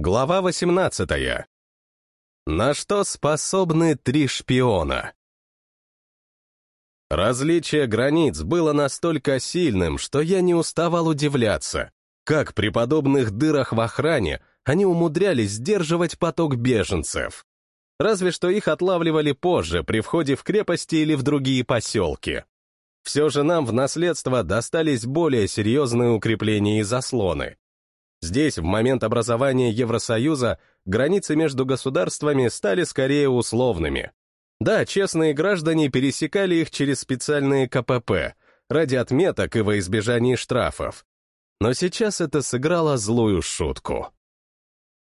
Глава 18. На что способны три шпиона? Различие границ было настолько сильным, что я не уставал удивляться, как при подобных дырах в охране они умудрялись сдерживать поток беженцев. Разве что их отлавливали позже, при входе в крепости или в другие поселки. Все же нам в наследство достались более серьезные укрепления и заслоны. Здесь, в момент образования Евросоюза, границы между государствами стали скорее условными. Да, честные граждане пересекали их через специальные КПП, ради отметок и во избежание штрафов. Но сейчас это сыграло злую шутку.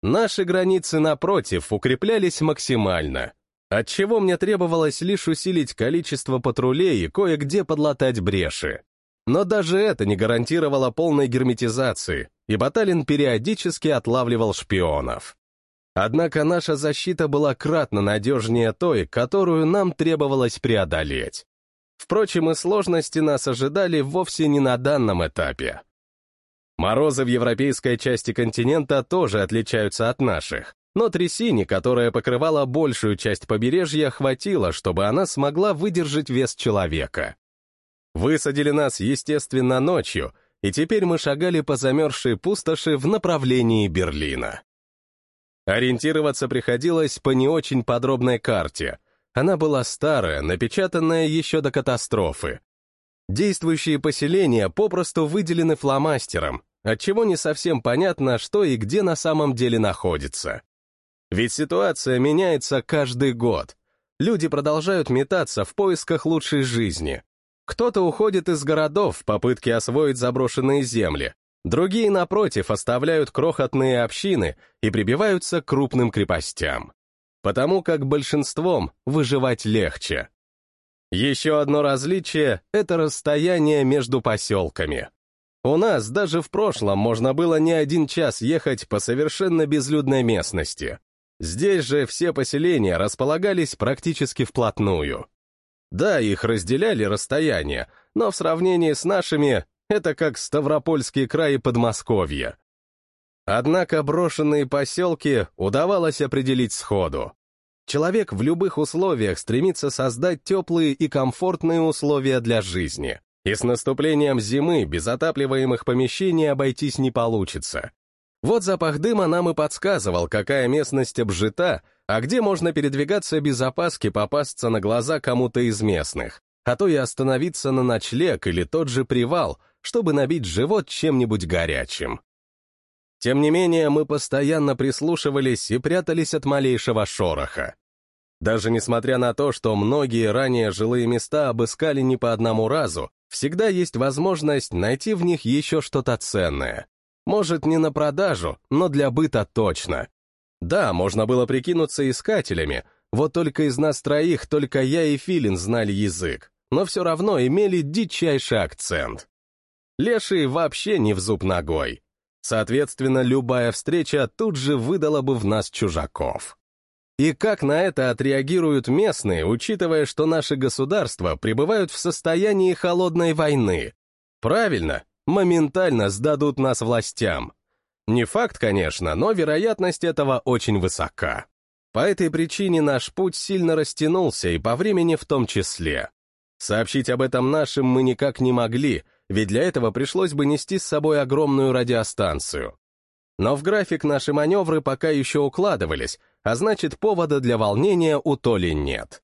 Наши границы, напротив, укреплялись максимально, отчего мне требовалось лишь усилить количество патрулей и кое-где подлатать бреши. Но даже это не гарантировало полной герметизации, и Баталин периодически отлавливал шпионов. Однако наша защита была кратно надежнее той, которую нам требовалось преодолеть. Впрочем, и сложности нас ожидали вовсе не на данном этапе. Морозы в европейской части континента тоже отличаются от наших, но трясине, которая покрывала большую часть побережья, хватило, чтобы она смогла выдержать вес человека. Высадили нас, естественно, ночью, и теперь мы шагали по замерзшей пустоши в направлении Берлина. Ориентироваться приходилось по не очень подробной карте. Она была старая, напечатанная еще до катастрофы. Действующие поселения попросту выделены фломастером, отчего не совсем понятно, что и где на самом деле находится. Ведь ситуация меняется каждый год. Люди продолжают метаться в поисках лучшей жизни, кто-то уходит из городов в попытке освоить заброшенные земли, другие, напротив, оставляют крохотные общины и прибиваются к крупным крепостям. Потому как большинством выживать легче. Еще одно различие — это расстояние между поселками. У нас даже в прошлом можно было не один час ехать по совершенно безлюдной местности. Здесь же все поселения располагались практически вплотную. Да, их разделяли расстояние, но в сравнении с нашими это как Ставропольский край и Подмосковье. Однако брошенные поселки удавалось определить сходу. Человек в любых условиях стремится создать теплые и комфортные условия для жизни. И с наступлением зимы без отапливаемых помещений обойтись не получится. Вот запах дыма нам и подсказывал, какая местность обжита, а где можно передвигаться без опаски попасться на глаза кому-то из местных, а то и остановиться на ночлег или тот же привал, чтобы набить живот чем-нибудь горячим. Тем не менее, мы постоянно прислушивались и прятались от малейшего шороха. Даже несмотря на то, что многие ранее жилые места обыскали не по одному разу, всегда есть возможность найти в них еще что-то ценное. Может, не на продажу, но для быта точно. Да, можно было прикинуться искателями, вот только из нас троих только я и Филин знали язык, но все равно имели дичайший акцент. Леший вообще не в зуб ногой. Соответственно, любая встреча тут же выдала бы в нас чужаков. И как на это отреагируют местные, учитывая, что наши государства пребывают в состоянии холодной войны? Правильно, моментально сдадут нас властям. Не факт, конечно, но вероятность этого очень высока. По этой причине наш путь сильно растянулся и по времени в том числе. Сообщить об этом нашим мы никак не могли, ведь для этого пришлось бы нести с собой огромную радиостанцию. Но в график наши маневры пока еще укладывались, а значит, повода для волнения у Толи нет.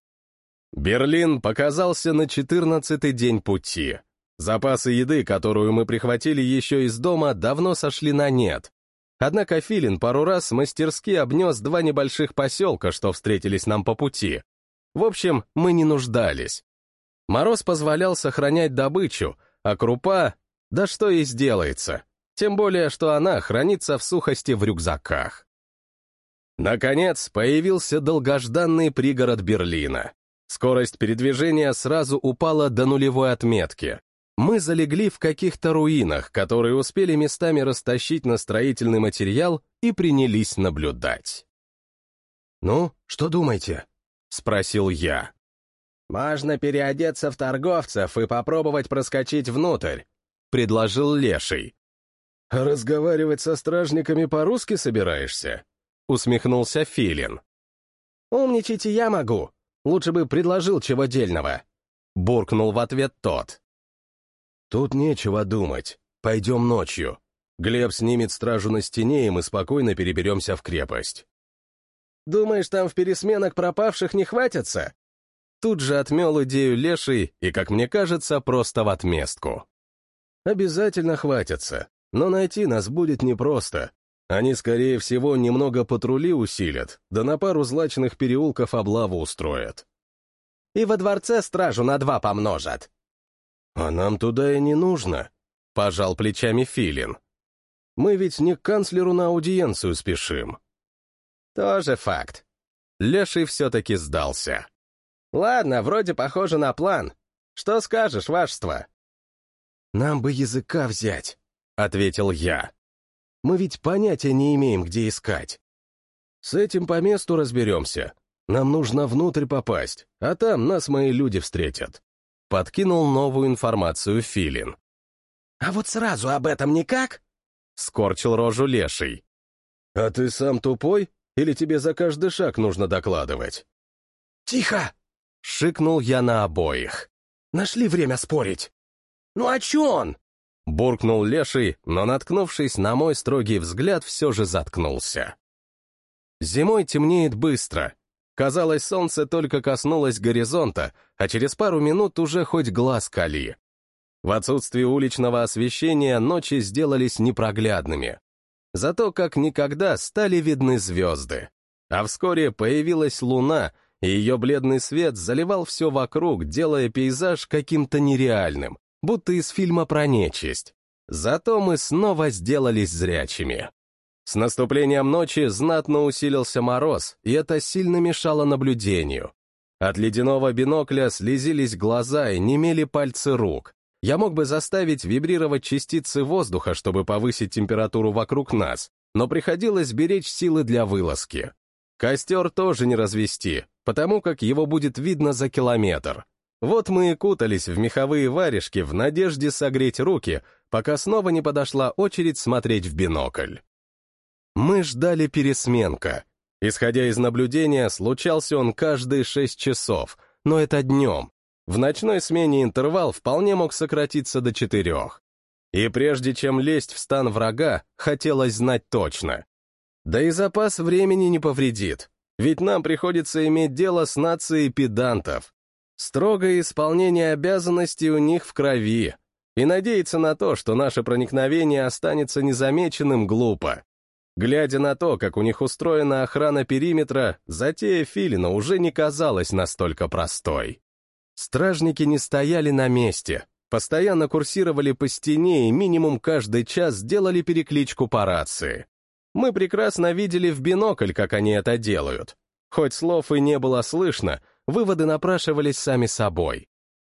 Берлин показался на 14-й день пути. Запасы еды, которую мы прихватили еще из дома, давно сошли на нет. Однако Филин пару раз мастерски обнес два небольших поселка, что встретились нам по пути. В общем, мы не нуждались. Мороз позволял сохранять добычу, а крупа... Да что и сделается. Тем более, что она хранится в сухости в рюкзаках. Наконец, появился долгожданный пригород Берлина. Скорость передвижения сразу упала до нулевой отметки мы залегли в каких-то руинах, которые успели местами растащить на строительный материал и принялись наблюдать. «Ну, что думаете?» — спросил я. «Можно переодеться в торговцев и попробовать проскочить внутрь», — предложил Леший. Разговаривать со стражниками по-русски собираешься?» — усмехнулся Филин. «Умничайте я могу. Лучше бы предложил чего дельного», — буркнул в ответ тот. «Тут нечего думать. Пойдем ночью. Глеб снимет стражу на стене, и мы спокойно переберемся в крепость». «Думаешь, там в пересменок пропавших не хватится?» Тут же отмел идею Леший и, как мне кажется, просто в отместку. «Обязательно хватится, но найти нас будет непросто. Они, скорее всего, немного патрули усилят, да на пару злачных переулков облаву устроят. И во дворце стражу на два помножат. А нам туда и не нужно, — пожал плечами Филин. Мы ведь не к канцлеру на аудиенцию спешим. Тоже факт. Леший все-таки сдался. Ладно, вроде похоже на план. Что скажешь, вашество? Нам бы языка взять, — ответил я. Мы ведь понятия не имеем, где искать. С этим по месту разберемся. Нам нужно внутрь попасть, а там нас мои люди встретят. Подкинул новую информацию Филин. «А вот сразу об этом никак?» — скорчил рожу леший. «А ты сам тупой? Или тебе за каждый шаг нужно докладывать?» «Тихо!» — шикнул я на обоих. «Нашли время спорить!» «Ну а чё он?» — буркнул леший, но, наткнувшись на мой строгий взгляд, все же заткнулся. Зимой темнеет быстро. Казалось, солнце только коснулось горизонта, а через пару минут уже хоть глаз кали. В отсутствие уличного освещения ночи сделались непроглядными. Зато как никогда стали видны звезды. А вскоре появилась луна, и ее бледный свет заливал все вокруг, делая пейзаж каким-то нереальным, будто из фильма про нечисть. Зато мы снова сделались зрячими. С наступлением ночи знатно усилился мороз, и это сильно мешало наблюдению. От ледяного бинокля слезились глаза и немели пальцы рук. Я мог бы заставить вибрировать частицы воздуха, чтобы повысить температуру вокруг нас, но приходилось беречь силы для вылазки. Костер тоже не развести, потому как его будет видно за километр. Вот мы и кутались в меховые варежки в надежде согреть руки, пока снова не подошла очередь смотреть в бинокль. Мы ждали пересменка. Исходя из наблюдения, случался он каждые шесть часов, но это днем. В ночной смене интервал вполне мог сократиться до четырех. И прежде чем лезть в стан врага, хотелось знать точно. Да и запас времени не повредит, ведь нам приходится иметь дело с нацией педантов. Строгое исполнение обязанностей у них в крови, и надеяться на то, что наше проникновение останется незамеченным, глупо. Глядя на то, как у них устроена охрана периметра, затея Филина уже не казалась настолько простой. Стражники не стояли на месте, постоянно курсировали по стене и минимум каждый час делали перекличку по рации. Мы прекрасно видели в бинокль, как они это делают. Хоть слов и не было слышно, выводы напрашивались сами собой.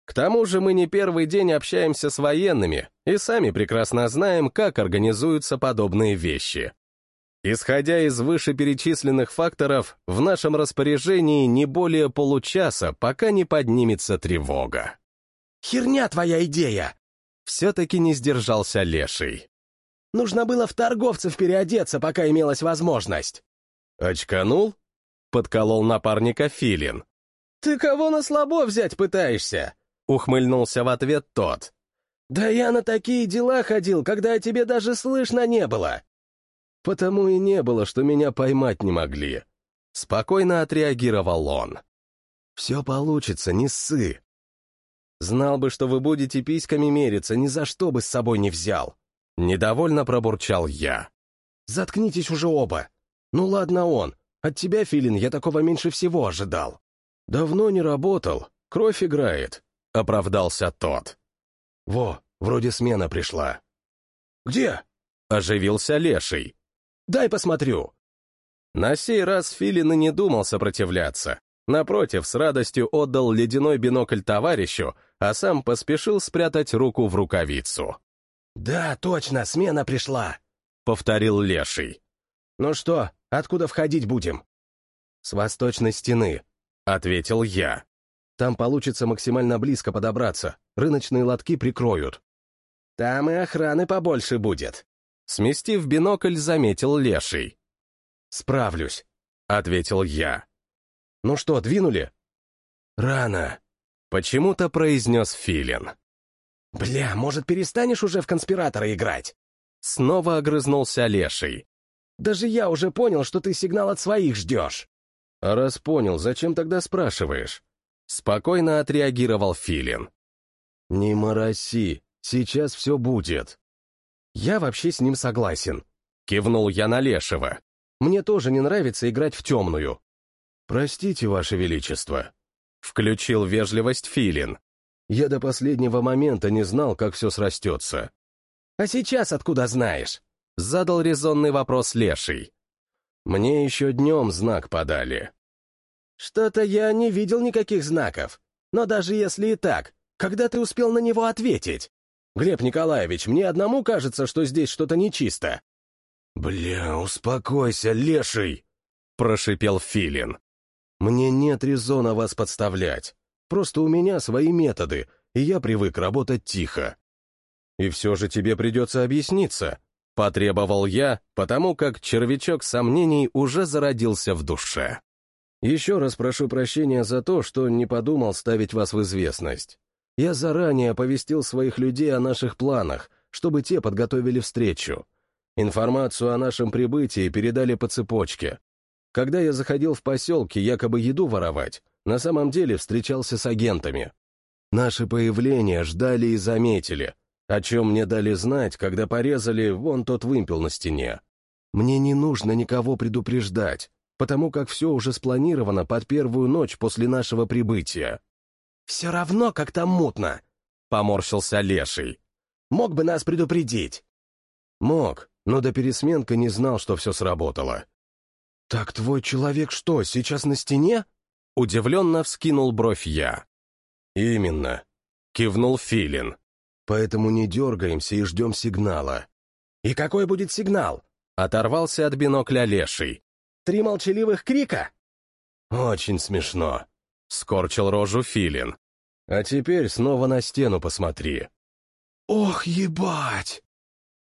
К тому же мы не первый день общаемся с военными и сами прекрасно знаем, как организуются подобные вещи. Исходя из вышеперечисленных факторов, в нашем распоряжении не более получаса, пока не поднимется тревога. «Херня твоя идея!» Все-таки не сдержался Леший. «Нужно было в торговцев переодеться, пока имелась возможность». «Очканул?» — подколол напарника Филин. «Ты кого на слабо взять пытаешься?» — ухмыльнулся в ответ тот. «Да я на такие дела ходил, когда о тебе даже слышно не было. Потому и не было, что меня поймать не могли. Спокойно отреагировал он. Все получится, не ссы. Знал бы, что вы будете письками мериться, ни за что бы с собой не взял. Недовольно пробурчал я. Заткнитесь уже оба. Ну ладно он. От тебя, Филин, я такого меньше всего ожидал. Давно не работал. Кровь играет. Оправдался тот. Во, вроде смена пришла. Где? Оживился Леший. Дай посмотрю». На сей раз Филин и не думал сопротивляться. Напротив, с радостью отдал ледяной бинокль товарищу, а сам поспешил спрятать руку в рукавицу. «Да, точно, смена пришла», — повторил Леший. «Ну что, откуда входить будем?» «С восточной стены», — ответил я. «Там получится максимально близко подобраться, рыночные лотки прикроют». «Там и охраны побольше будет», Сместив бинокль, заметил леший. «Справлюсь», — ответил я. «Ну что, двинули?» «Рано», — почему-то произнес Филин. «Бля, может, перестанешь уже в конспиратора играть?» Снова огрызнулся Леший. «Даже я уже понял, что ты сигнал от своих ждешь». «А раз понял, зачем тогда спрашиваешь?» Спокойно отреагировал Филин. «Не мороси, сейчас все будет». «Я вообще с ним согласен», — кивнул я на Лешего. «Мне тоже не нравится играть в темную». «Простите, Ваше Величество», — включил вежливость Филин. Я до последнего момента не знал, как все срастется. «А сейчас откуда знаешь?» — задал резонный вопрос Леший. «Мне еще днем знак подали». «Что-то я не видел никаких знаков. Но даже если и так, когда ты успел на него ответить? Глеб Николаевич, мне одному кажется, что здесь что-то нечисто». «Бля, успокойся, Леший!» — прошипел Филин. «Мне нет резона вас подставлять. Просто у меня свои методы, и я привык работать тихо. И все же тебе придется объясниться, потребовал я, потому как червячок сомнений уже зародился в душе. Еще раз прошу прощения за то, что не подумал ставить вас в известность. Я заранее оповестил своих людей о наших планах, чтобы те подготовили встречу. Информацию о нашем прибытии передали по цепочке. Когда я заходил в поселки якобы еду воровать, на самом деле встречался с агентами. Наше появление ждали и заметили, о чем мне дали знать, когда порезали вон тот вымпел на стене. Мне не нужно никого предупреждать, потому как все уже спланировано под первую ночь после нашего прибытия. «Все равно как-то мутно», — поморщился Леший. «Мог бы нас предупредить». «Мог, но до пересменка не знал, что все сработало». «Так твой человек что, сейчас на стене?» Удивленно вскинул бровь я. «Именно», — кивнул Филин. «Поэтому не дергаемся и ждем сигнала». «И какой будет сигнал?» — оторвался от бинокля леший. «Три молчаливых крика?» «Очень смешно», — скорчил рожу Филин. «А теперь снова на стену посмотри». «Ох, ебать!»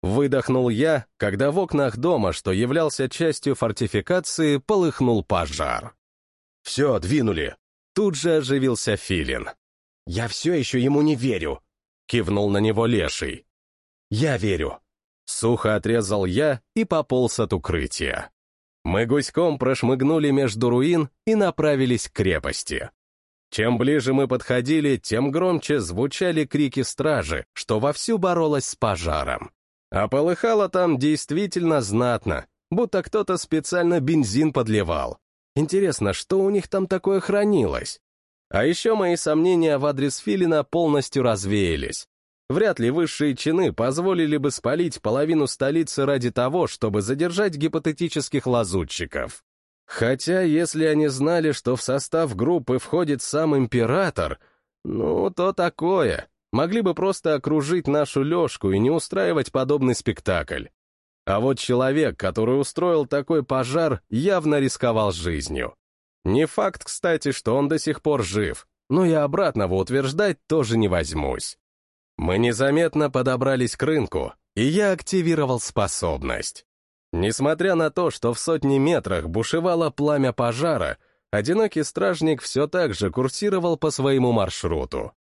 Выдохнул я, когда в окнах дома, что являлся частью фортификации, полыхнул пожар. «Все, двинули!» Тут же оживился Филин. «Я все еще ему не верю!» Кивнул на него Леший. «Я верю!» Сухо отрезал я и пополз от укрытия. Мы гуськом прошмыгнули между руин и направились к крепости. Чем ближе мы подходили, тем громче звучали крики стражи, что вовсю боролась с пожаром. А полыхало там действительно знатно, будто кто-то специально бензин подливал. Интересно, что у них там такое хранилось? А еще мои сомнения в адрес Филина полностью развеялись. Вряд ли высшие чины позволили бы спалить половину столицы ради того, чтобы задержать гипотетических лазутчиков. Хотя, если они знали, что в состав группы входит сам император, ну, то такое. Могли бы просто окружить нашу Лешку и не устраивать подобный спектакль. А вот человек, который устроил такой пожар, явно рисковал жизнью. Не факт, кстати, что он до сих пор жив, но и обратного утверждать тоже не возьмусь. Мы незаметно подобрались к рынку, и я активировал способность. Несмотря на то, что в сотни метрах бушевало пламя пожара, одинокий стражник все так же курсировал по своему маршруту.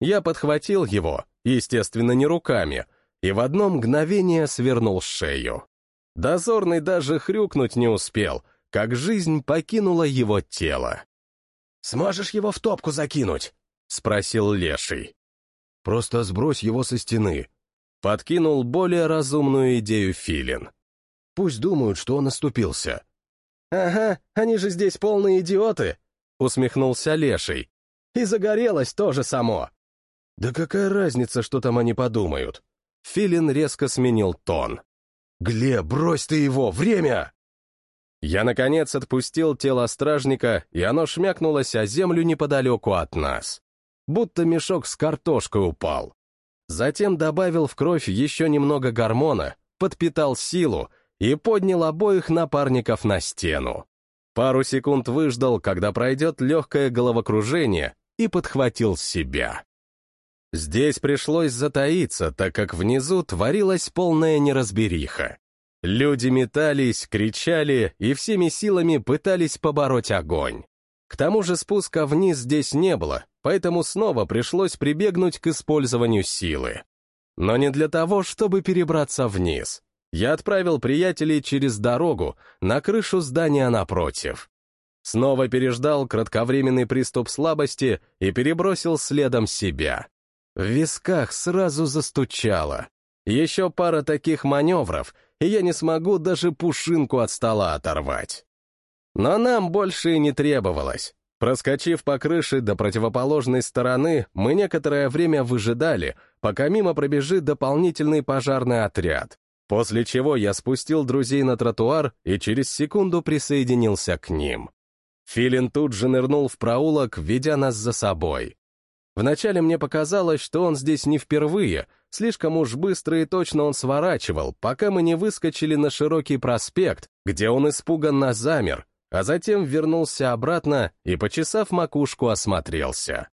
Я подхватил его, естественно, не руками, и в одно мгновение свернул шею. Дозорный даже хрюкнуть не успел, как жизнь покинула его тело. «Сможешь его в топку закинуть?» — спросил Леший. «Просто сбрось его со стены». Подкинул более разумную идею Филин. Пусть думают, что он оступился. «Ага, они же здесь полные идиоты!» — усмехнулся Леший. «И загорелось тоже само!» «Да какая разница, что там они подумают? Филин резко сменил тон. «Глеб, брось ты его! Время!» Я, наконец, отпустил тело стражника, и оно шмякнулось о землю неподалеку от нас. Будто мешок с картошкой упал. Затем добавил в кровь еще немного гормона, подпитал силу и поднял обоих напарников на стену. Пару секунд выждал, когда пройдет легкое головокружение, и подхватил себя. Здесь пришлось затаиться, так как внизу творилась полная неразбериха. Люди метались, кричали и всеми силами пытались побороть огонь. К тому же спуска вниз здесь не было, поэтому снова пришлось прибегнуть к использованию силы. Но не для того, чтобы перебраться вниз. Я отправил приятелей через дорогу на крышу здания напротив. Снова переждал кратковременный приступ слабости и перебросил следом себя. В висках сразу застучало. Еще пара таких маневров, и я не смогу даже пушинку от стола оторвать. Но нам больше и не требовалось. Проскочив по крыше до противоположной стороны, мы некоторое время выжидали, пока мимо пробежит дополнительный пожарный отряд, после чего я спустил друзей на тротуар и через секунду присоединился к ним. Филин тут же нырнул в проулок, ведя нас за собой. Вначале мне показалось, что он здесь не впервые, слишком уж быстро и точно он сворачивал, пока мы не выскочили на широкий проспект, где он испуганно замер, а затем вернулся обратно и, почесав макушку, осмотрелся.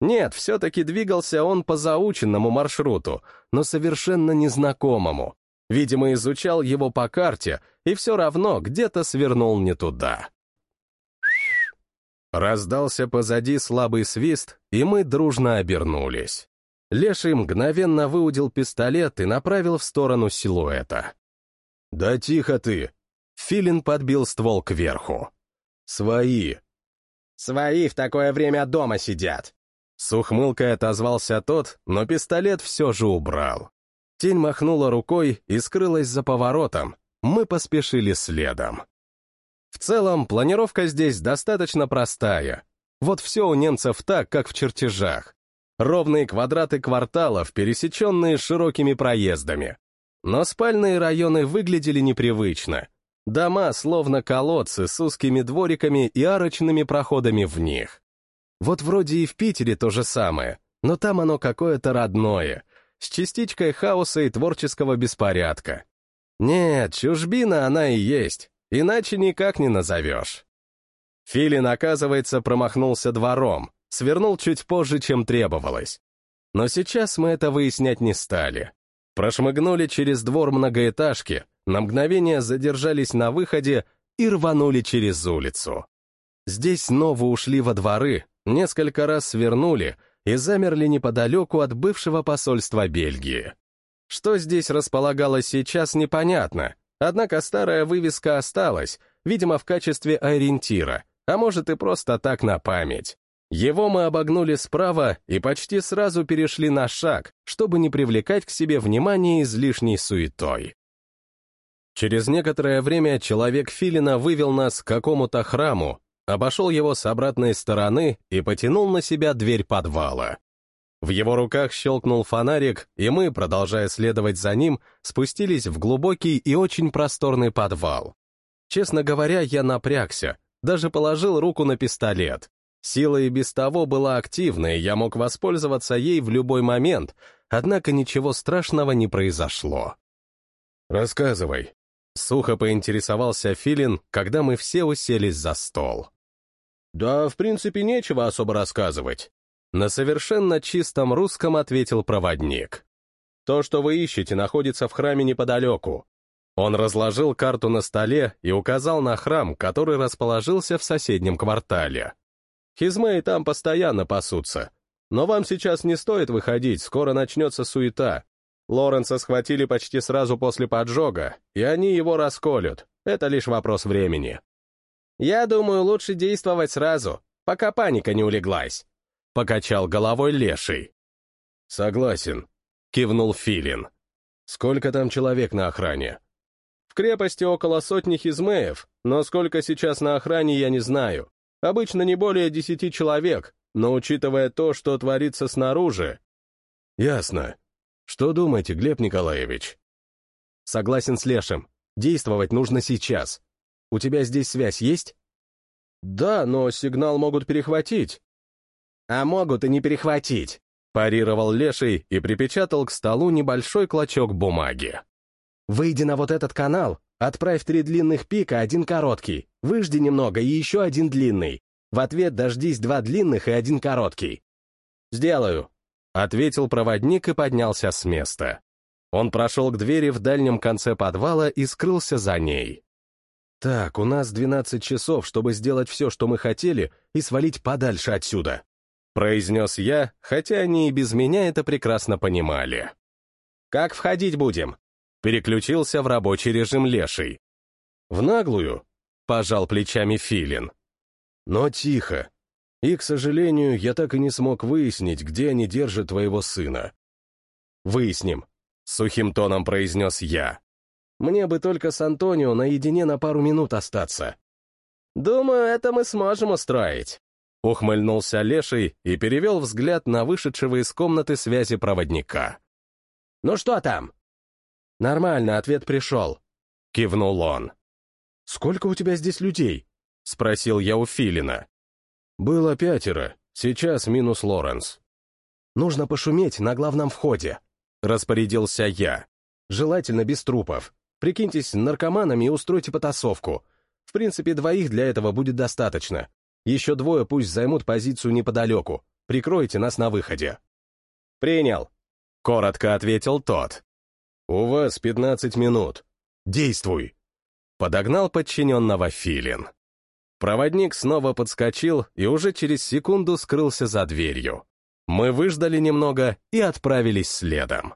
Нет, все-таки двигался он по заученному маршруту, но совершенно незнакомому. Видимо, изучал его по карте и все равно где-то свернул не туда. Раздался позади слабый свист, и мы дружно обернулись. Леший мгновенно выудил пистолет и направил в сторону силуэта. «Да тихо ты!» Филин подбил ствол кверху. «Свои!» «Свои в такое время дома сидят!» С ухмылкой отозвался тот, но пистолет все же убрал. Тень махнула рукой и скрылась за поворотом. Мы поспешили следом. В целом, планировка здесь достаточно простая. Вот все у немцев так, как в чертежах. Ровные квадраты кварталов, пересеченные широкими проездами. Но спальные районы выглядели непривычно. Дома словно колодцы с узкими двориками и арочными проходами в них. Вот вроде и в Питере то же самое, но там оно какое-то родное, с частичкой хаоса и творческого беспорядка. Нет, чужбина она и есть, иначе никак не назовешь. Филин, оказывается, промахнулся двором, свернул чуть позже, чем требовалось. Но сейчас мы это выяснять не стали. Прошмыгнули через двор многоэтажки, на мгновение задержались на выходе и рванули через улицу. Здесь снова ушли во дворы, несколько раз свернули и замерли неподалеку от бывшего посольства Бельгии. Что здесь располагалось сейчас, непонятно, однако старая вывеска осталась, видимо, в качестве ориентира, а может и просто так на память. Его мы обогнули справа и почти сразу перешли на шаг, чтобы не привлекать к себе внимание излишней суетой. Через некоторое время человек Филина вывел нас к какому-то храму, обошел его с обратной стороны и потянул на себя дверь подвала. В его руках щелкнул фонарик, и мы, продолжая следовать за ним, спустились в глубокий и очень просторный подвал. Честно говоря, я напрягся, даже положил руку на пистолет. Сила и без того была активной, я мог воспользоваться ей в любой момент, однако ничего страшного не произошло. «Рассказывай», — сухо поинтересовался Филин, когда мы все уселись за стол. «Да, в принципе, нечего особо рассказывать», — на совершенно чистом русском ответил проводник. «То, что вы ищете, находится в храме неподалеку». Он разложил карту на столе и указал на храм, который расположился в соседнем квартале. «Хизмеи там постоянно пасутся. Но вам сейчас не стоит выходить, скоро начнется суета. Лоренса схватили почти сразу после поджога, и они его расколют. Это лишь вопрос времени». «Я думаю, лучше действовать сразу, пока паника не улеглась», — покачал головой Леший. «Согласен», — кивнул Филин. «Сколько там человек на охране?» «В крепости около сотни хизмеев, но сколько сейчас на охране, я не знаю. Обычно не более десяти человек, но учитывая то, что творится снаружи...» «Ясно. Что думаете, Глеб Николаевич?» «Согласен с Лешим. Действовать нужно сейчас. У тебя здесь связь есть? Да, но сигнал могут перехватить. А могут и не перехватить, парировал Леший и припечатал к столу небольшой клочок бумаги. Выйди на вот этот канал, отправь три длинных пика, один короткий, выжди немного и еще один длинный. В ответ дождись два длинных и один короткий. Сделаю. Ответил проводник и поднялся с места. Он прошел к двери в дальнем конце подвала и скрылся за ней. «Так, у нас 12 часов, чтобы сделать все, что мы хотели, и свалить подальше отсюда», произнес я, хотя они и без меня это прекрасно понимали. «Как входить будем?» Переключился в рабочий режим леший. «В наглую?» — пожал плечами Филин. «Но тихо. И, к сожалению, я так и не смог выяснить, где они держат твоего сына». «Выясним», — сухим тоном произнес я. «Мне бы только с Антонио наедине на пару минут остаться». «Думаю, это мы сможем устроить», Ухмыльнулся Леший и перевел взгляд на вышедшего из комнаты связи проводника. «Ну что там?» «Нормально, ответ пришел», — кивнул он. «Сколько у тебя здесь людей?» — спросил я у Филина. «Было пятеро, сейчас минус Лоренс». «Нужно пошуметь на главном входе», — распорядился я. «Желательно без трупов. Прикиньтесь наркоманами и устройте потасовку. В принципе, двоих для этого будет достаточно. Еще двое пусть займут позицию неподалеку. Прикройте нас на выходе». «Принял», — коротко ответил тот. «У вас пятнадцать минут. Действуй!» Подогнал подчиненного Филин. Проводник снова подскочил и уже через секунду скрылся за дверью. Мы выждали немного и отправились следом.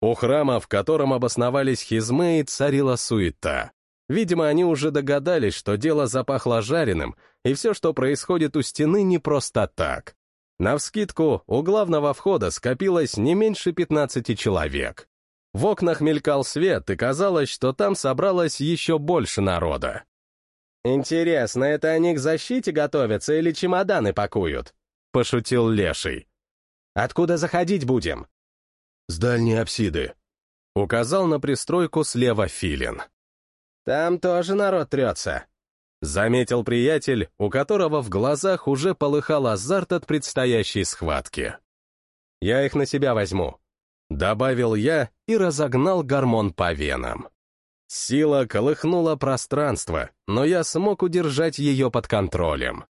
У храма, в котором обосновались хизмеи, царила суета. Видимо, они уже догадались, что дело запахло жареным, и все, что происходит у стены, не просто так. Навскидку, у главного входа скопилось не меньше 15 человек. В окнах мелькал свет, и казалось, что там собралось еще больше народа. «Интересно, это они к защите готовятся или чемоданы пакуют?» — пошутил Леший. «Откуда заходить будем?» «С дальней апсиды», — указал на пристройку слева Филин. «Там тоже народ трется», — заметил приятель, у которого в глазах уже полыхал азарт от предстоящей схватки. «Я их на себя возьму», — добавил я и разогнал гормон по венам. Сила колыхнула пространство, но я смог удержать ее под контролем.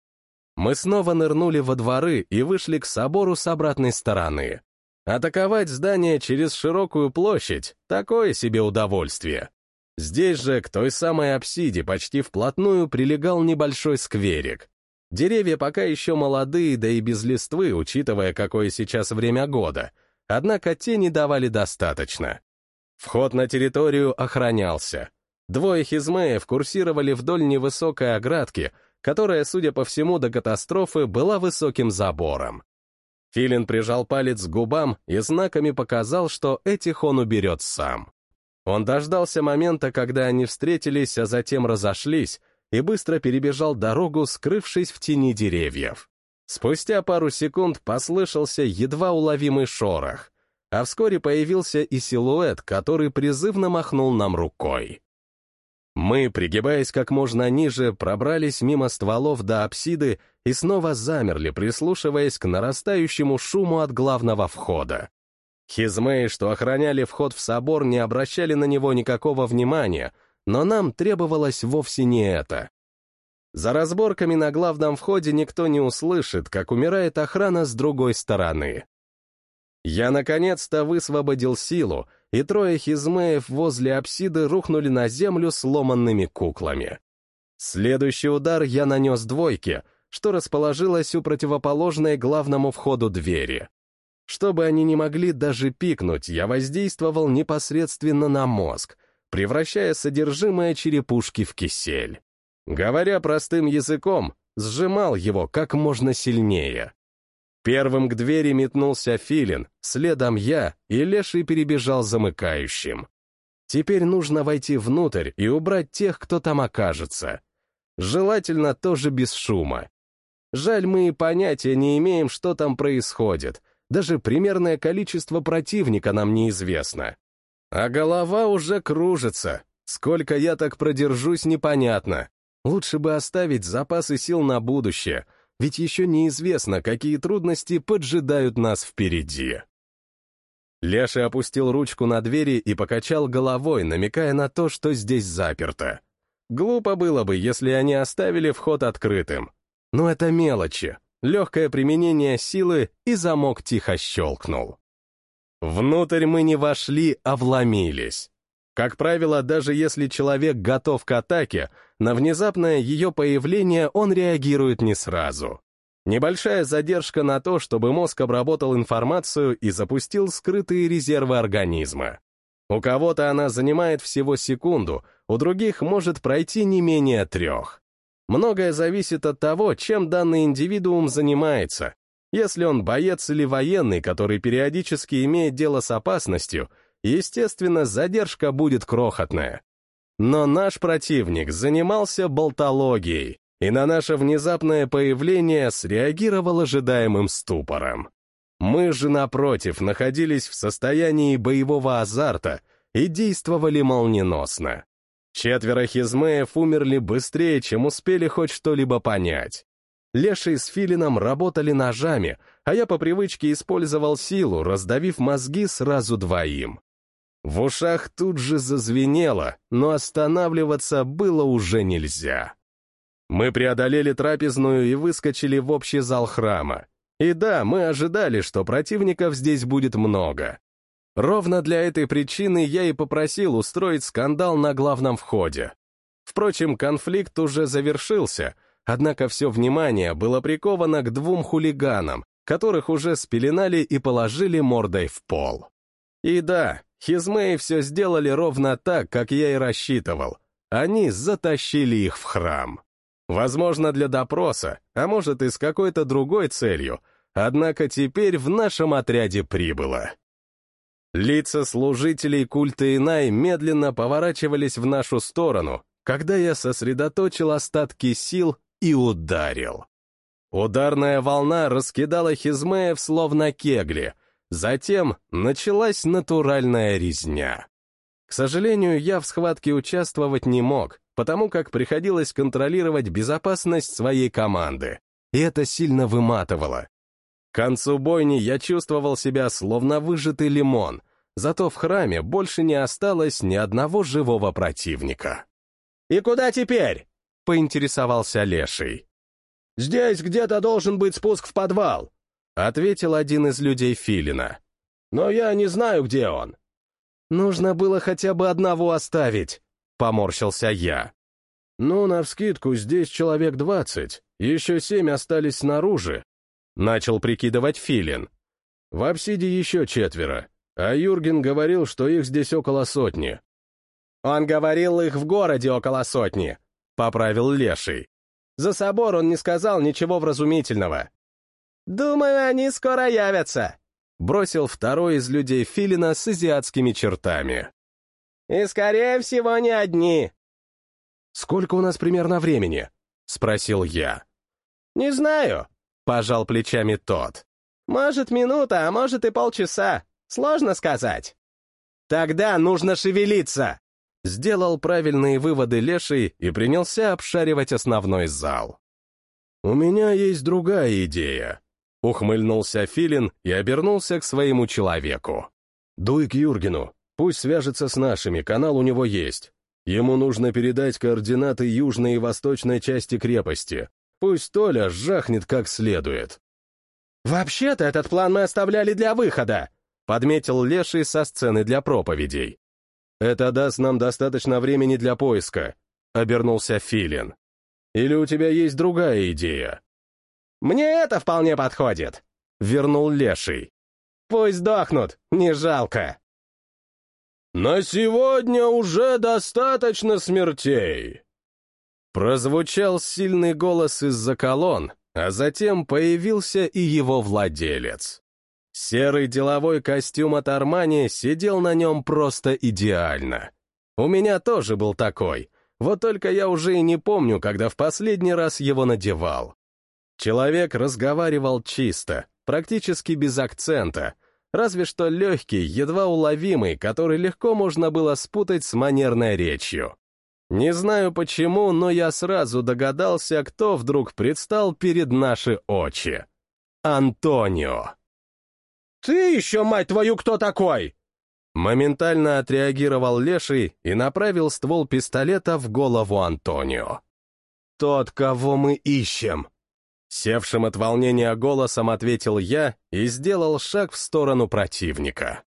Мы снова нырнули во дворы и вышли к собору с обратной стороны. Атаковать здание через широкую площадь — такое себе удовольствие. Здесь же к той самой апсиде почти вплотную прилегал небольшой скверик. Деревья пока еще молодые, да и без листвы, учитывая, какое сейчас время года, однако тени давали достаточно. Вход на территорию охранялся. Двое хизмеев курсировали вдоль невысокой оградки, которая, судя по всему, до катастрофы была высоким забором. Филин прижал палец к губам и знаками показал, что этих он уберет сам. Он дождался момента, когда они встретились, а затем разошлись, и быстро перебежал дорогу, скрывшись в тени деревьев. Спустя пару секунд послышался едва уловимый шорох, а вскоре появился и силуэт, который призывно махнул нам рукой. Мы, пригибаясь как можно ниже, пробрались мимо стволов до апсиды и снова замерли, прислушиваясь к нарастающему шуму от главного входа. Хизмеи, что охраняли вход в собор, не обращали на него никакого внимания, но нам требовалось вовсе не это. За разборками на главном входе никто не услышит, как умирает охрана с другой стороны. Я наконец-то высвободил силу, и трое хизмеев возле апсиды рухнули на землю сломанными куклами. Следующий удар я нанес двойке, что расположилось у противоположной главному входу двери. Чтобы они не могли даже пикнуть, я воздействовал непосредственно на мозг, превращая содержимое черепушки в кисель. Говоря простым языком, сжимал его как можно сильнее. Первым к двери метнулся Филин, следом я, и Леший перебежал замыкающим. Теперь нужно войти внутрь и убрать тех, кто там окажется. Желательно тоже без шума. Жаль, мы и понятия не имеем, что там происходит, даже примерное количество противника нам неизвестно. А голова уже кружится. Сколько я так продержусь, непонятно. Лучше бы оставить запасы сил на будущее, ведь еще неизвестно, какие трудности поджидают нас впереди. Леша опустил ручку на двери и покачал головой, намекая на то, что здесь заперто. Глупо было бы, если они оставили вход открытым. Но это мелочи. легкое применение силы, и замок тихо щелкнул. Внутрь мы не вошли, а вломились. Как правило, даже если человек готов к атаке, на внезапное ее появление он реагирует не сразу. Небольшая задержка на то, чтобы мозг обработал информацию и запустил скрытые резервы организма. У кого-то она занимает всего секунду, у других может пройти не менее трех. Многое зависит от того, чем данный индивидуум занимается. Если он боец или военный, который периодически имеет дело с опасностью, естественно, задержка будет крохотная. Но наш противник занимался болтологией, и на наше внезапное появление среагировал ожидаемым ступором. Мы же, напротив, находились в состоянии боевого азарта и действовали молниеносно. Четверо хизмеев умерли быстрее, чем успели хоть что-либо понять. Леший с Филином работали ножами, а я по привычке использовал силу, раздавив мозги сразу двоим. В ушах тут же зазвенело, но останавливаться было уже нельзя. Мы преодолели трапезную и выскочили в общий зал храма. И да, мы ожидали, что противников здесь будет много. Ровно для этой причины я и попросил устроить скандал на главном входе. Впрочем, конфликт уже завершился, однако все внимание было приковано к двум хулиганам, которых уже спеленали и положили мордой в пол. И да, Хизмеи все сделали ровно так, как я и рассчитывал. Они затащили их в храм. Возможно, для допроса, а может и с какой-то другой целью, однако теперь в нашем отряде прибыло. Лица служителей культа Инай медленно поворачивались в нашу сторону, когда я сосредоточил остатки сил и ударил. Ударная волна раскидала хизмеев словно кегли, затем началась натуральная резня. К сожалению, я в схватке участвовать не мог, потому как приходилось контролировать безопасность своей команды, и это сильно выматывало. К концу бойни я чувствовал себя словно выжатый лимон, зато в храме больше не осталось ни одного живого противника. «И куда теперь?» — поинтересовался Леший. «Здесь где-то должен быть спуск в подвал», — ответил один из людей Филина. «Но я не знаю, где он». «Нужно было хотя бы одного оставить», Поморщился я. «Ну, навскидку, здесь человек двадцать, еще семь остались снаружи», — начал прикидывать Филин. «В апсиде еще четверо, а Юрген говорил, что их здесь около сотни». «Он говорил их в городе около сотни», — поправил Леший. «За собор он не сказал ничего вразумительного». «Думаю, они скоро явятся», — бросил второй из людей Филина с азиатскими чертами. И, скорее всего, не одни. «Сколько у нас примерно времени?» — спросил я. «Не знаю», — пожал плечами тот. «Может, минута, а может и полчаса. Сложно сказать». «Тогда нужно шевелиться!» Сделал правильные выводы Леший и принялся обшаривать основной зал. «У меня есть другая идея», — ухмыльнулся Филин и обернулся к своему человеку. «Дуй к Юргену, Пусть свяжется с нашими, канал у него есть. Ему нужно передать координаты южной и восточной части крепости. Пусть Толя жахнет как следует. «Вообще-то этот план мы оставляли для выхода», — подметил Леший со сцены для проповедей. «Это даст нам достаточно времени для поиска», — обернулся Филин. «Или у тебя есть другая идея?» «Мне это вполне подходит», — вернул Леший. «Пусть дохнут, не жалко». «На сегодня уже достаточно смертей!» Прозвучал сильный голос из-за колонн, а затем появился и его владелец. Серый деловой костюм от Армани сидел на нем просто идеально. У меня тоже был такой, вот только я уже и не помню, когда в последний раз его надевал. Человек разговаривал чисто, практически без акцента, разве что легкий, едва уловимый, который легко можно было спутать с манерной речью. Не знаю почему, но я сразу догадался, кто вдруг предстал перед наши очи. Антонио. «Ты еще, мать твою, кто такой?» Моментально отреагировал Леший и направил ствол пистолета в голову Антонио. «Тот, кого мы ищем», Севшим от волнения голосом ответил я и сделал шаг в сторону противника.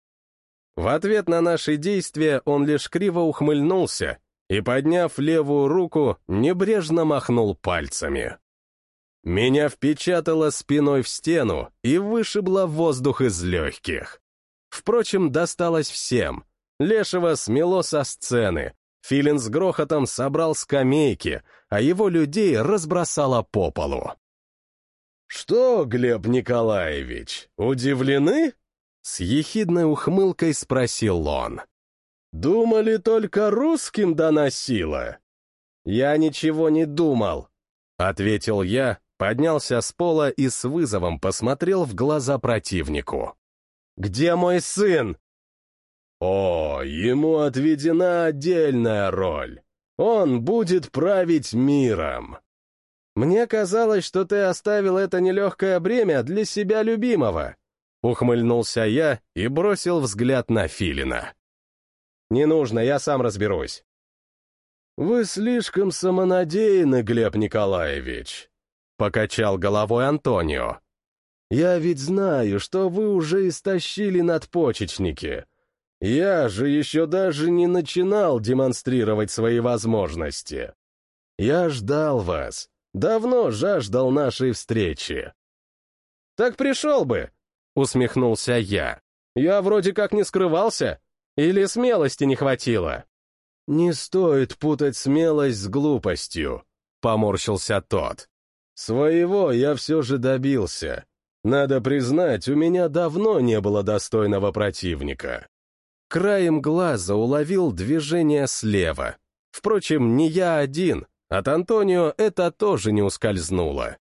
В ответ на наши действия он лишь криво ухмыльнулся и, подняв левую руку, небрежно махнул пальцами. Меня впечатало спиной в стену и вышибло воздух из легких. Впрочем, досталось всем. Лешего смело со сцены, Филин с грохотом собрал скамейки, а его людей разбросало по полу. «Что, Глеб Николаевич, удивлены?» С ехидной ухмылкой спросил он. «Думали, только русским доносило?» «Я ничего не думал», — ответил я, поднялся с пола и с вызовом посмотрел в глаза противнику. «Где мой сын?» «О, ему отведена отдельная роль. Он будет править миром». «Мне казалось, что ты оставил это нелегкое бремя для себя любимого», Ухмыльнулся я и бросил взгляд на Филина. «Не нужно, я сам разберусь». «Вы слишком самонадеянны, Глеб Николаевич», — покачал головой Антонио. «Я ведь знаю, что вы уже истощили надпочечники. Я же еще даже не начинал демонстрировать свои возможности. Я ждал вас, давно жаждал нашей встречи». «Так пришел бы», Усмехнулся я. Я вроде как не скрывался. Или смелости не хватило? Не стоит путать смелость с глупостью, поморщился тот. Своего я все же добился. Надо признать, у меня давно не было достойного противника. Краем глаза уловил движение слева. Впрочем, не я один, от Антонио это тоже не ускользнуло.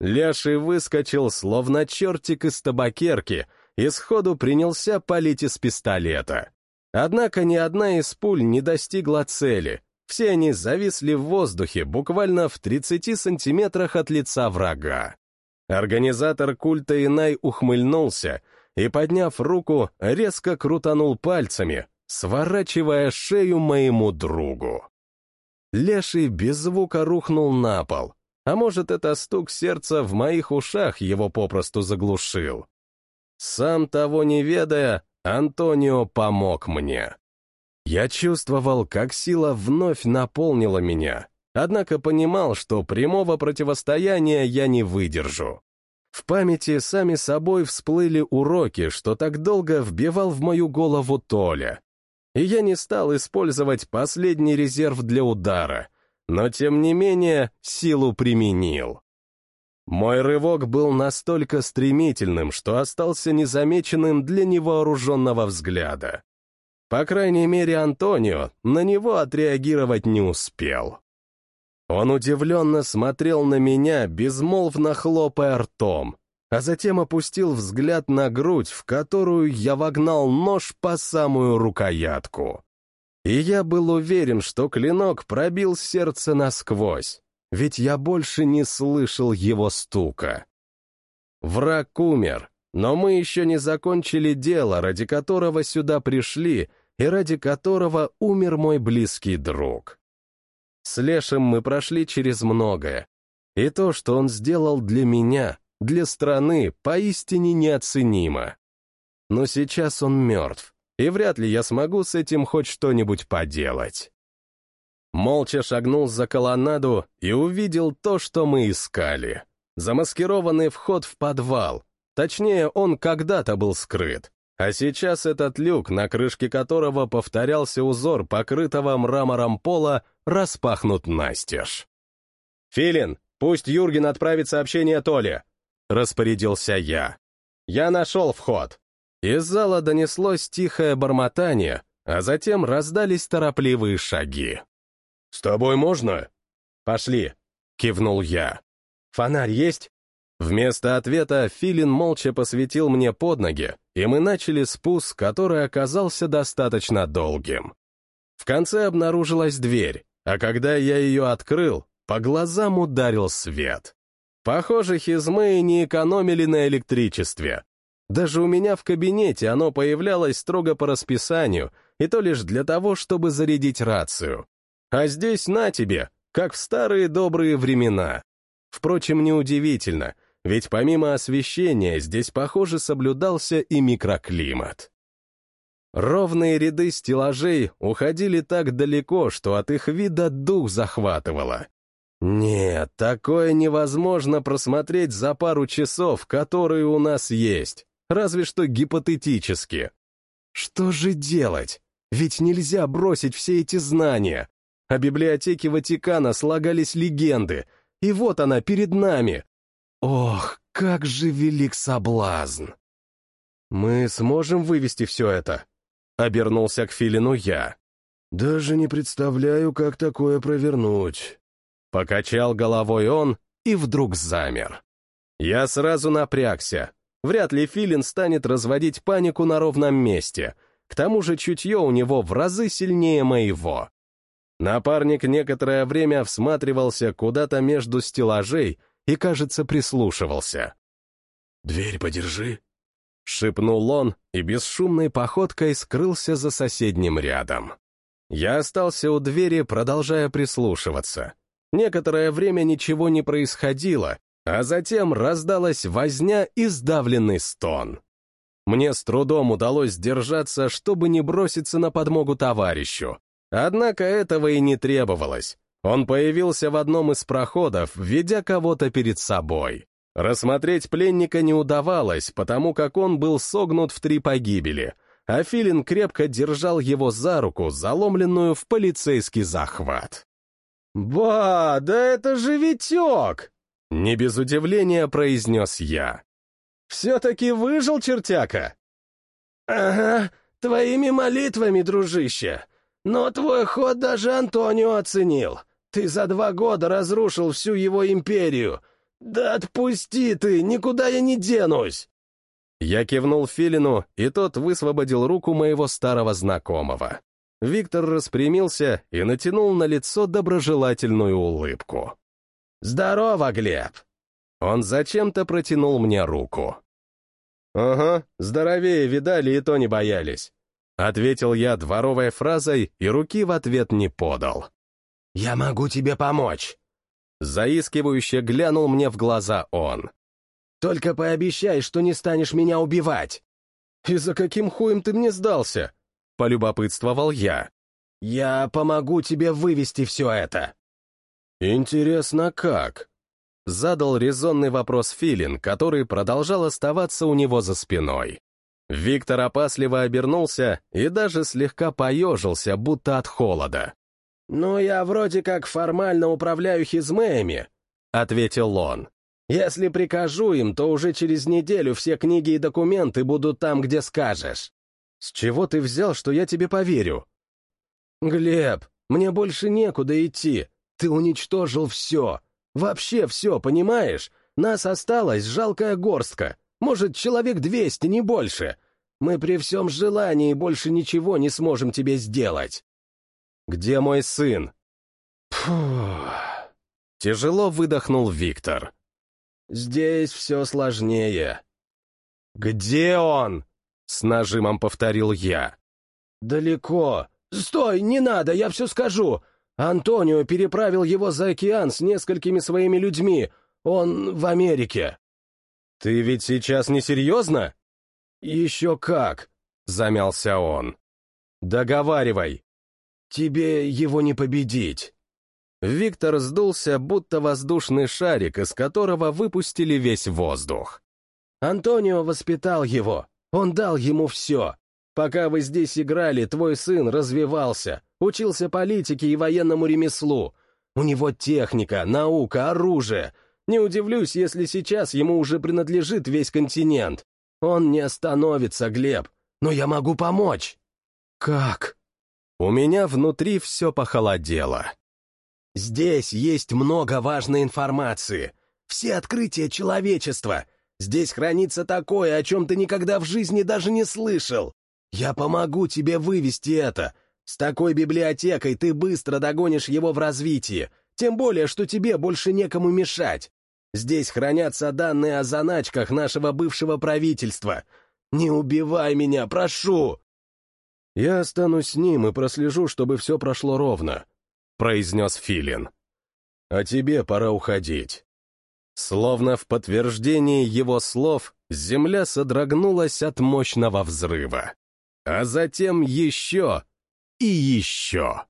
Леший выскочил, словно чертик из табакерки, и сходу принялся палить из пистолета. Однако ни одна из пуль не достигла цели. Все они зависли в воздухе, буквально в 30 сантиметрах от лица врага. Организатор культа Инай ухмыльнулся и, подняв руку, резко крутанул пальцами, сворачивая шею моему другу. Леший без звука рухнул на пол, а может, это стук сердца в моих ушах его попросту заглушил. Сам того не ведая, Антонио помог мне. Я чувствовал, как сила вновь наполнила меня, однако понимал, что прямого противостояния я не выдержу. В памяти сами собой всплыли уроки, что так долго вбивал в мою голову Толя. И я не стал использовать последний резерв для удара — но тем не менее силу применил. Мой рывок был настолько стремительным, что остался незамеченным для невооруженного взгляда. По крайней мере, Антонио на него отреагировать не успел. Он удивленно смотрел на меня, безмолвно хлопая ртом, а затем опустил взгляд на грудь, в которую я вогнал нож по самую рукоятку. И я был уверен, что клинок пробил сердце насквозь, ведь я больше не слышал его стука. Враг умер, но мы еще не закончили дело, ради которого сюда пришли и ради которого умер мой близкий друг. С Лешем мы прошли через многое, и то, что он сделал для меня, для страны, поистине неоценимо. Но сейчас он мертв, и вряд ли я смогу с этим хоть что-нибудь поделать. Молча шагнул за колоннаду и увидел то, что мы искали. Замаскированный вход в подвал. Точнее, он когда-то был скрыт. А сейчас этот люк, на крышке которого повторялся узор покрытого мрамором пола, распахнут настежь. «Филин, пусть Юрген отправит сообщение Толе», — распорядился я. «Я нашел вход». Из зала донеслось тихое бормотание, а затем раздались торопливые шаги. «С тобой можно?» «Пошли», — кивнул я. «Фонарь есть?» Вместо ответа Филин молча посветил мне под ноги, и мы начали спуск, который оказался достаточно долгим. В конце обнаружилась дверь, а когда я ее открыл, по глазам ударил свет. Похоже, хизмы не экономили на электричестве, даже у меня в кабинете оно появлялось строго по расписанию, и то лишь для того, чтобы зарядить рацию. А здесь на тебе, как в старые добрые времена. Впрочем, неудивительно, ведь помимо освещения здесь, похоже, соблюдался и микроклимат. Ровные ряды стеллажей уходили так далеко, что от их вида дух захватывало. Нет, такое невозможно просмотреть за пару часов, которые у нас есть, разве что гипотетически. Что же делать? Ведь нельзя бросить все эти знания. О библиотеке Ватикана слагались легенды, и вот она перед нами. Ох, как же велик соблазн! Мы сможем вывести все это? Обернулся к Филину я. Даже не представляю, как такое провернуть. Покачал головой он и вдруг замер. Я сразу напрягся. Вряд ли Филин станет разводить панику на ровном месте. К тому же чутье у него в разы сильнее моего. Напарник некоторое время всматривался куда-то между стеллажей и, кажется, прислушивался. «Дверь подержи», — шепнул он и бесшумной походкой скрылся за соседним рядом. Я остался у двери, продолжая прислушиваться. Некоторое время ничего не происходило, а затем раздалась возня и сдавленный стон. Мне с трудом удалось сдержаться, чтобы не броситься на подмогу товарищу. Однако этого и не требовалось. Он появился в одном из проходов, ведя кого-то перед собой. Рассмотреть пленника не удавалось, потому как он был согнут в три погибели, а Филин крепко держал его за руку, заломленную в полицейский захват. «Ба, да это же Витек!» — не без удивления произнес я. «Все-таки выжил чертяка?» «Ага, твоими молитвами, дружище. Но твой ход даже Антонио оценил. Ты за два года разрушил всю его империю. Да отпусти ты, никуда я не денусь!» Я кивнул Филину, и тот высвободил руку моего старого знакомого. Виктор распрямился и натянул на лицо доброжелательную улыбку. «Здорово, Глеб!» Он зачем-то протянул мне руку. «Ага, здоровее видали и то не боялись», — ответил я дворовой фразой и руки в ответ не подал. «Я могу тебе помочь!» Заискивающе глянул мне в глаза он. «Только пообещай, что не станешь меня убивать!» «И за каким хуем ты мне сдался?» Полюбопытствовал я. «Я помогу тебе вывести все это». «Интересно, как?» Задал резонный вопрос Филин, который продолжал оставаться у него за спиной. Виктор опасливо обернулся и даже слегка поежился, будто от холода. «Ну, я вроде как формально управляю хизмеями», — ответил он. «Если прикажу им, то уже через неделю все книги и документы будут там, где скажешь». «С чего ты взял, что я тебе поверю?» «Глеб, мне больше некуда идти. Ты уничтожил все. Вообще все, понимаешь? Нас осталась жалкая горстка. Может, человек двести, не больше. Мы при всем желании больше ничего не сможем тебе сделать». «Где мой сын?» Фух. Тяжело выдохнул Виктор. «Здесь все сложнее». «Где он?» С нажимом повторил я. «Далеко. Стой, не надо, я все скажу. Антонио переправил его за океан с несколькими своими людьми. Он в Америке». «Ты ведь сейчас не серьезно?» «Еще как», — замялся он. «Договаривай». «Тебе его не победить». Виктор сдулся, будто воздушный шарик, из которого выпустили весь воздух. «Антонио воспитал его, он дал ему все. Пока вы здесь играли, твой сын развивался, учился политике и военному ремеслу. У него техника, наука, оружие. Не удивлюсь, если сейчас ему уже принадлежит весь континент. Он не остановится, Глеб, но я могу помочь. Как? У меня внутри все похолодело. Здесь есть много важной информации. Все открытия человечества — Здесь хранится такое, о чем ты никогда в жизни даже не слышал. Я помогу тебе вывести это. С такой библиотекой ты быстро догонишь его в развитии, тем более, что тебе больше некому мешать. Здесь хранятся данные о заначках нашего бывшего правительства. Не убивай меня, прошу!» «Я останусь с ним и прослежу, чтобы все прошло ровно», — произнес Филин. «А тебе пора уходить». Словно в подтверждение его слов, земля содрогнулась от мощного взрыва. А затем еще и еще.